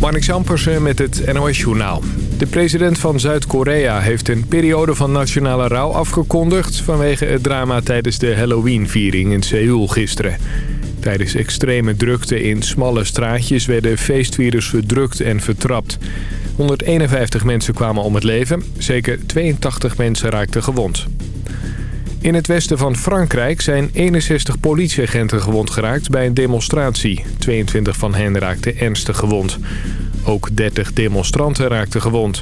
Marnix Ampersen met het NOS-journaal. De president van Zuid-Korea heeft een periode van nationale rouw afgekondigd... vanwege het drama tijdens de Halloween-viering in Seoul gisteren. Tijdens extreme drukte in smalle straatjes werden feestvirus verdrukt en vertrapt. 151 mensen kwamen om het leven, zeker 82 mensen raakten gewond. In het westen van Frankrijk zijn 61 politieagenten gewond geraakt bij een demonstratie. 22 van hen raakten ernstig gewond. Ook 30 demonstranten raakten gewond.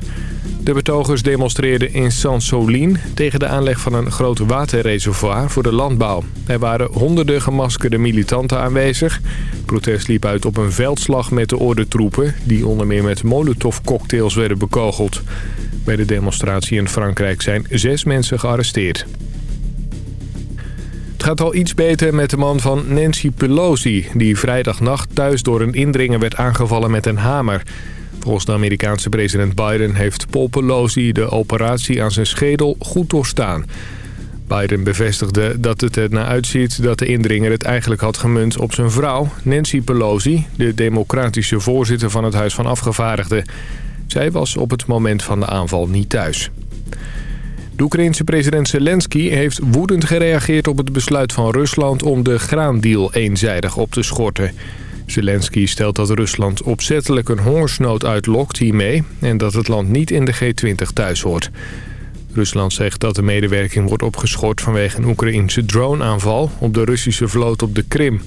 De betogers demonstreerden in Saint-Solin tegen de aanleg van een groot waterreservoir voor de landbouw. Er waren honderden gemaskerde militanten aanwezig. protest liep uit op een veldslag met de ordentroepen... die onder meer met molotovcocktails werden bekogeld. Bij de demonstratie in Frankrijk zijn zes mensen gearresteerd. Het gaat al iets beter met de man van Nancy Pelosi... die vrijdagnacht thuis door een indringer werd aangevallen met een hamer. Volgens de Amerikaanse president Biden heeft Paul Pelosi de operatie aan zijn schedel goed doorstaan. Biden bevestigde dat het er naar uitziet dat de indringer het eigenlijk had gemunt op zijn vrouw... Nancy Pelosi, de democratische voorzitter van het Huis van Afgevaardigden. Zij was op het moment van de aanval niet thuis. De Oekraïense president Zelensky heeft woedend gereageerd op het besluit van Rusland om de graandeal eenzijdig op te schorten. Zelensky stelt dat Rusland opzettelijk een hongersnood uitlokt hiermee en dat het land niet in de G20 thuis hoort. Rusland zegt dat de medewerking wordt opgeschort vanwege een Oekraïense droneaanval op de Russische vloot op de Krim.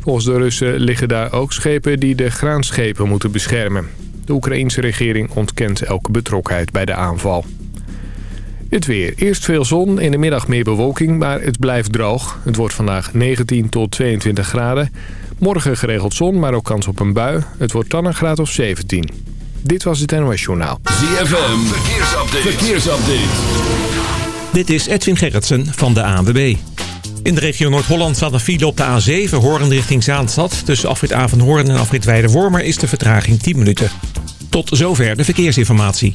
Volgens de Russen liggen daar ook schepen die de graanschepen moeten beschermen. De Oekraïense regering ontkent elke betrokkenheid bij de aanval. Het weer. Eerst veel zon, in de middag meer bewolking, maar het blijft droog. Het wordt vandaag 19 tot 22 graden. Morgen geregeld zon, maar ook kans op een bui. Het wordt dan een graad of 17. Dit was het NOS Journaal. ZFM, verkeersupdate. verkeersupdate. Dit is Edwin Gerritsen van de ANWB. In de regio Noord-Holland staat een file op de A7, Hoorn richting Zaanstad. Tussen afrit Avenhoorn en afrit Weide-Wormer is de vertraging 10 minuten. Tot zover de verkeersinformatie.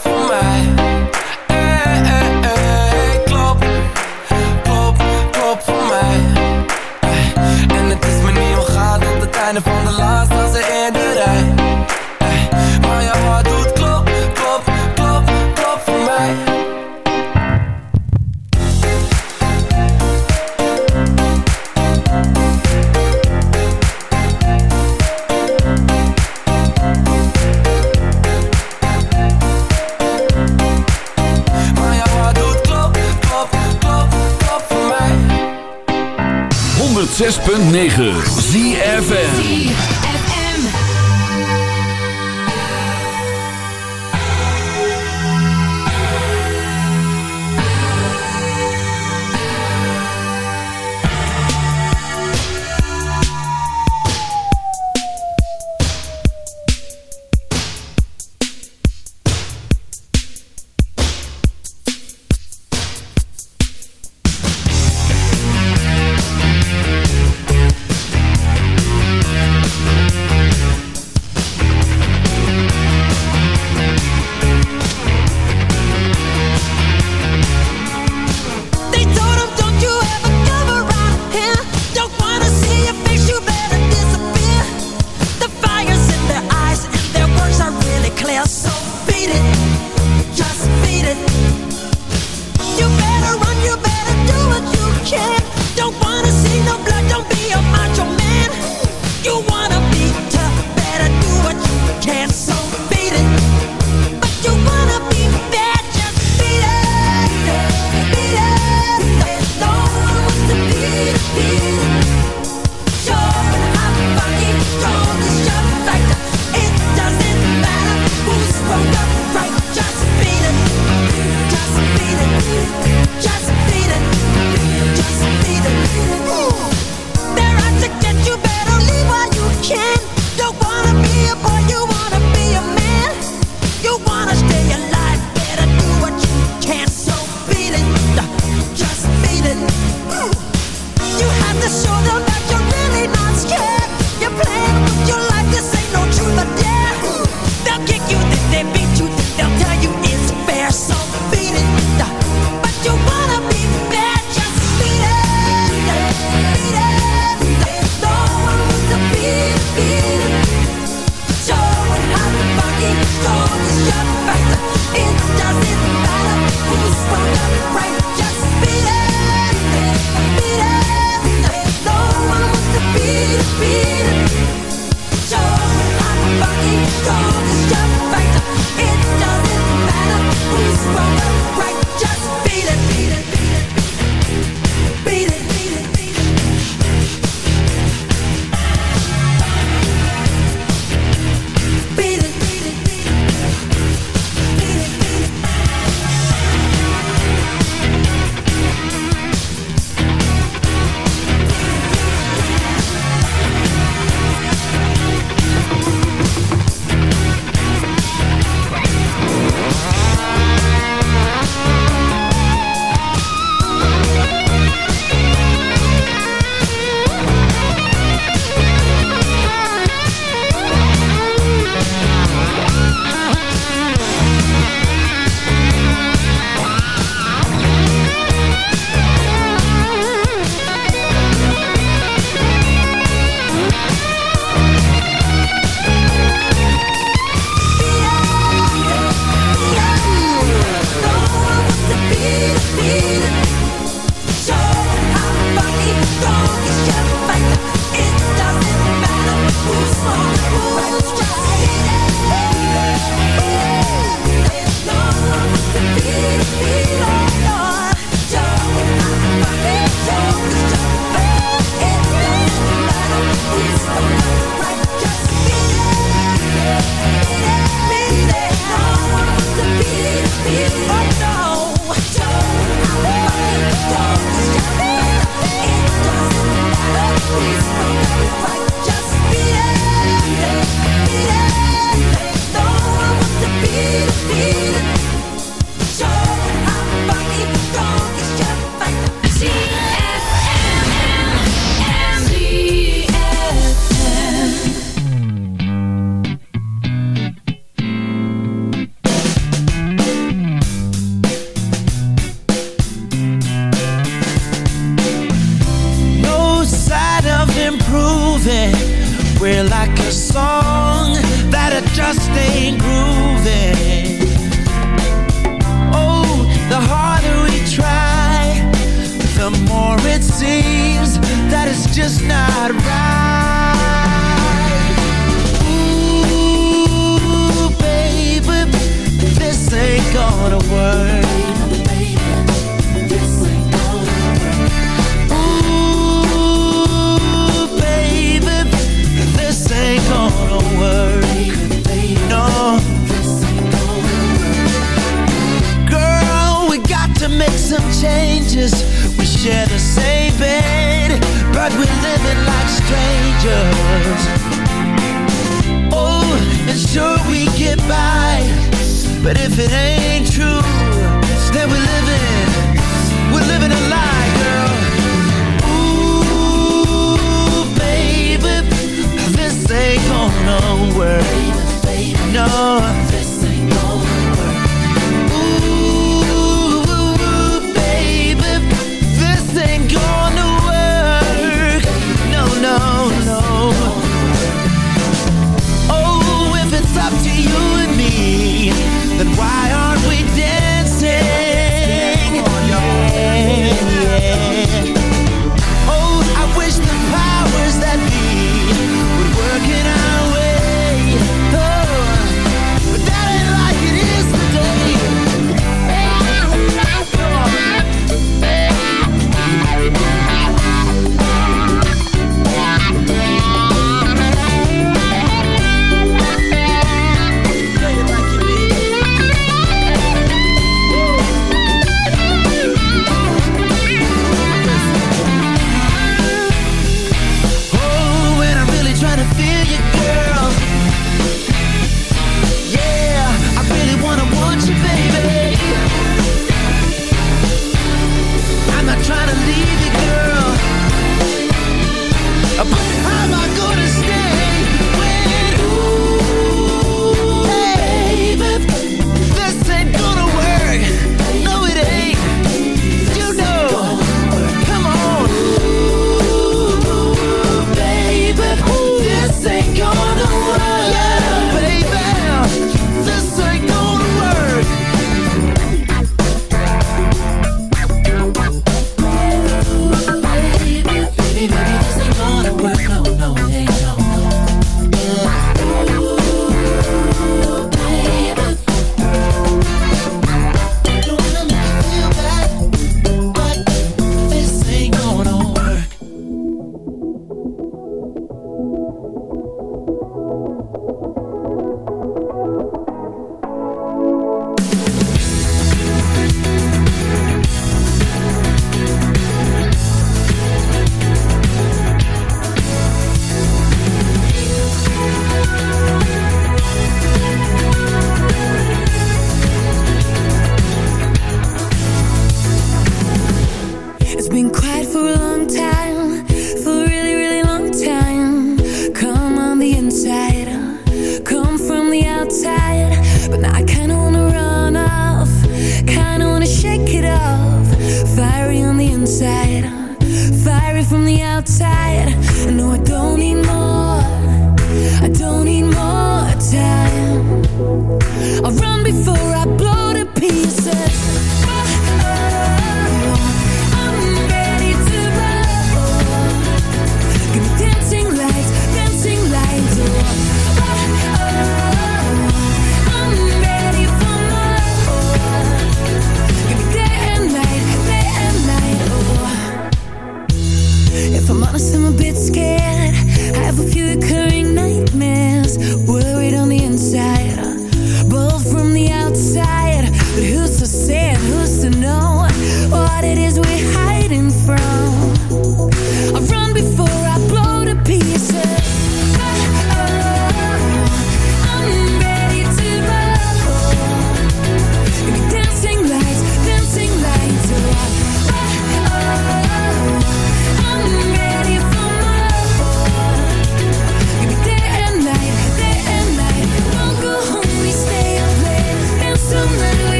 voor mij. Eh, eh, eh, klopt. Klop, klop, klop voor mij. En het is me niet omgaan tot het einde van de laatste als 106.9 ZFN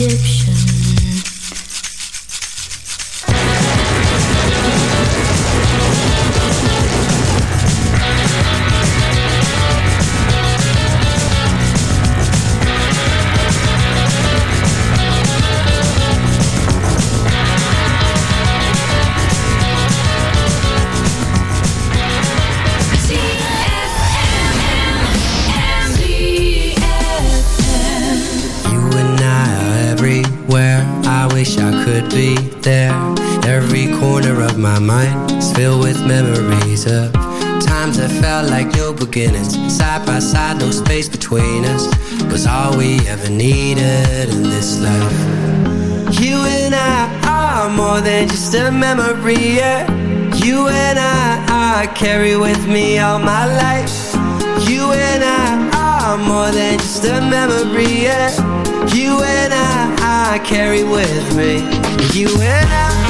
Egyptian. We ever needed in this life. You and I are more than just a memory. Yeah. You and I, I carry with me all my life. You and I are more than just a memory. Yeah. You and I, I carry with me. You and I.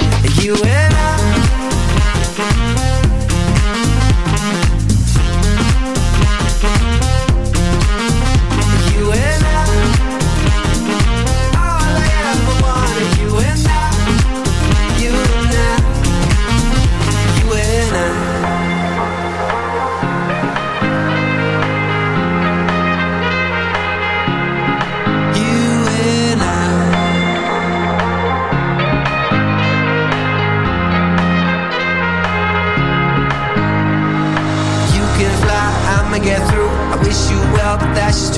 You and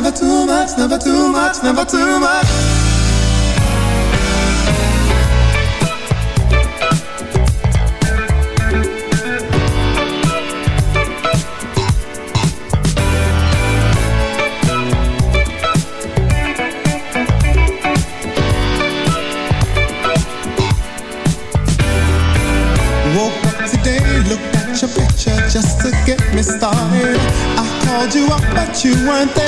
Never too much, never too much, never too much. Woke up today, looked at your picture just to get me started. I called you up, but you weren't there,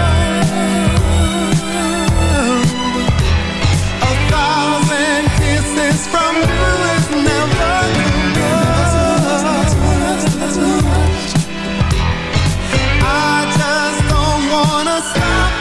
Stop.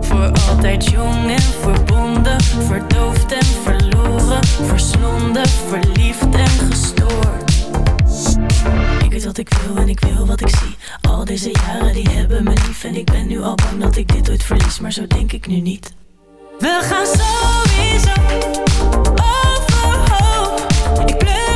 Voor altijd jong en verbonden, verdoofd en verloren, verslonden, verliefd en gestoord. Ik weet wat ik wil en ik wil wat ik zie. Al deze jaren die hebben me lief en ik ben nu al bang dat ik dit ooit verlies, maar zo denk ik nu niet. We gaan sowieso overhoop. Ik pleur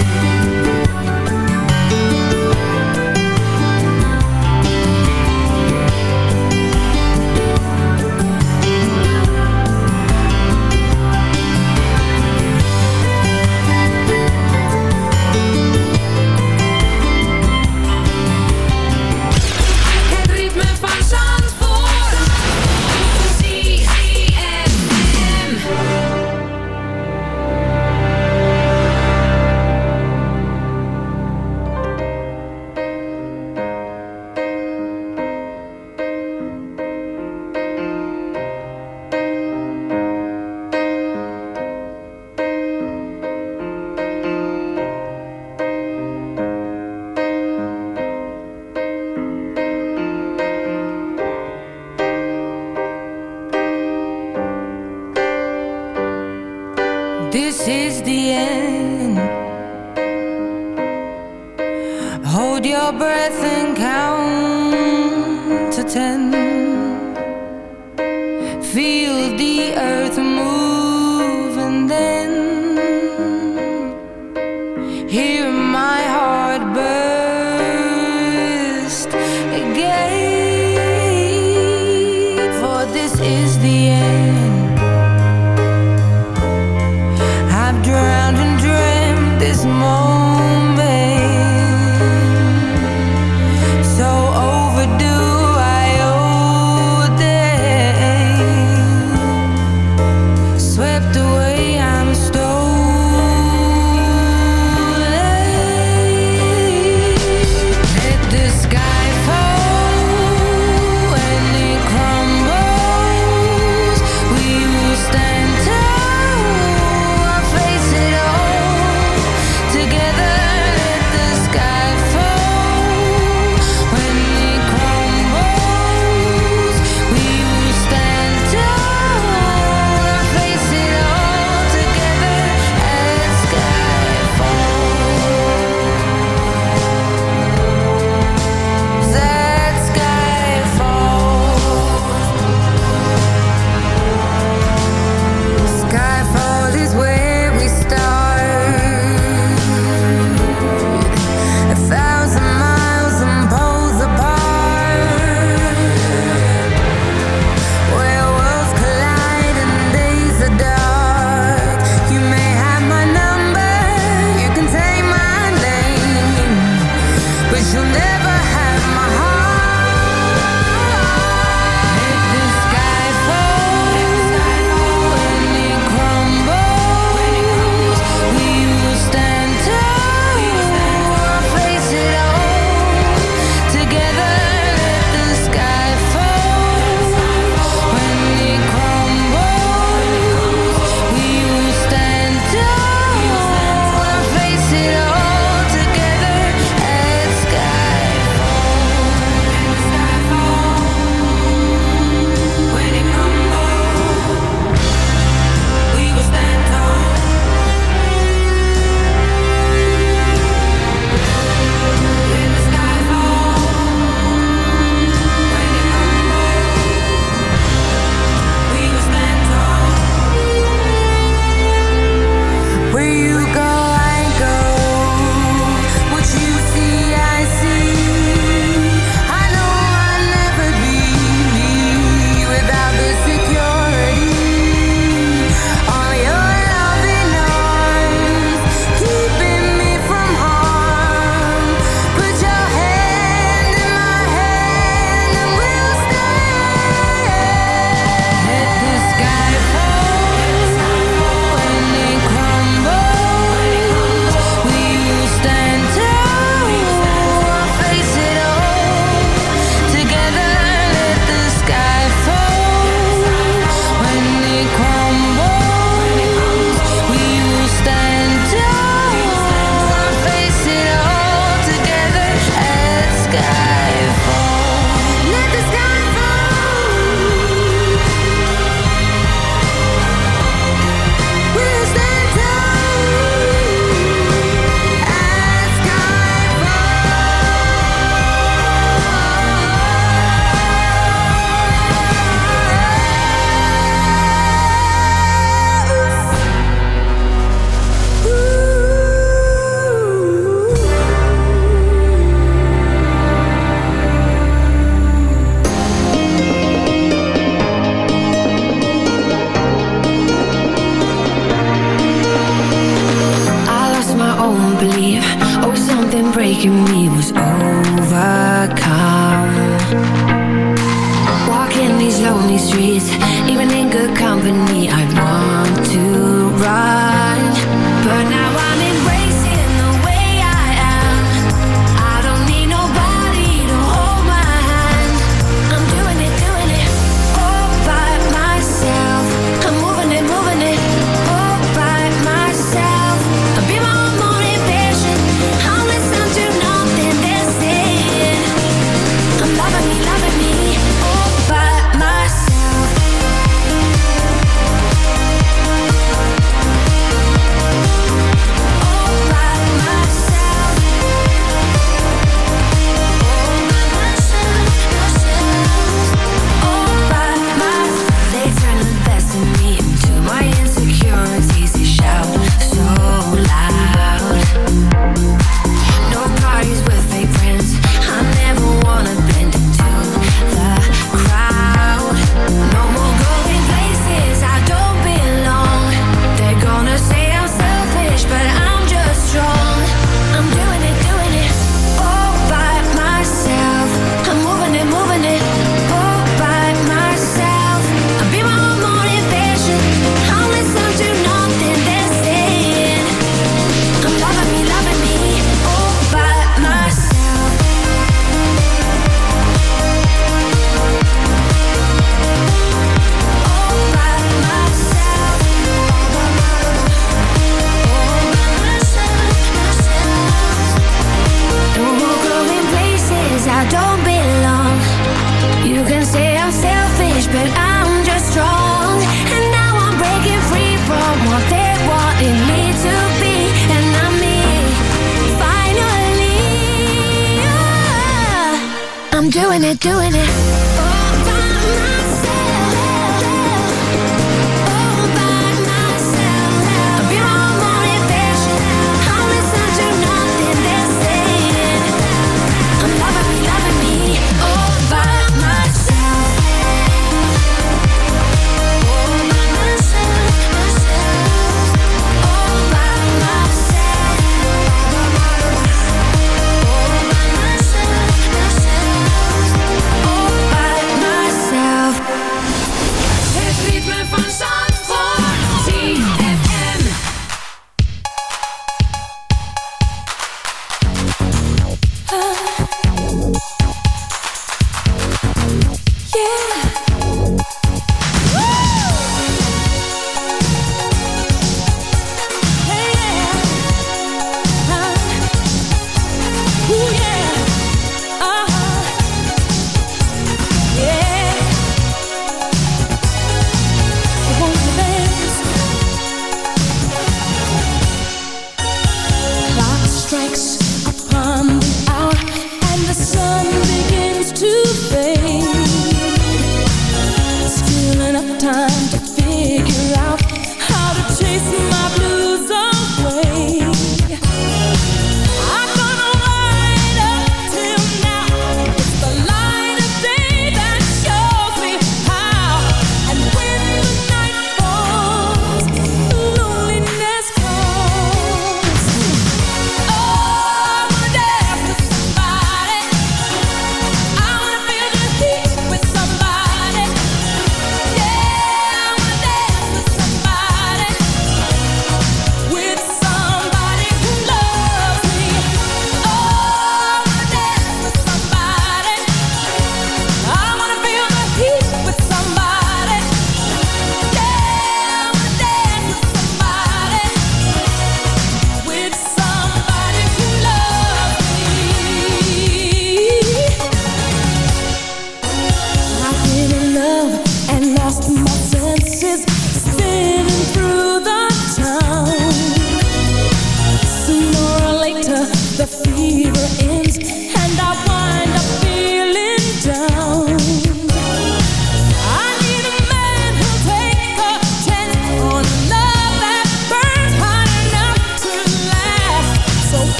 Doing it,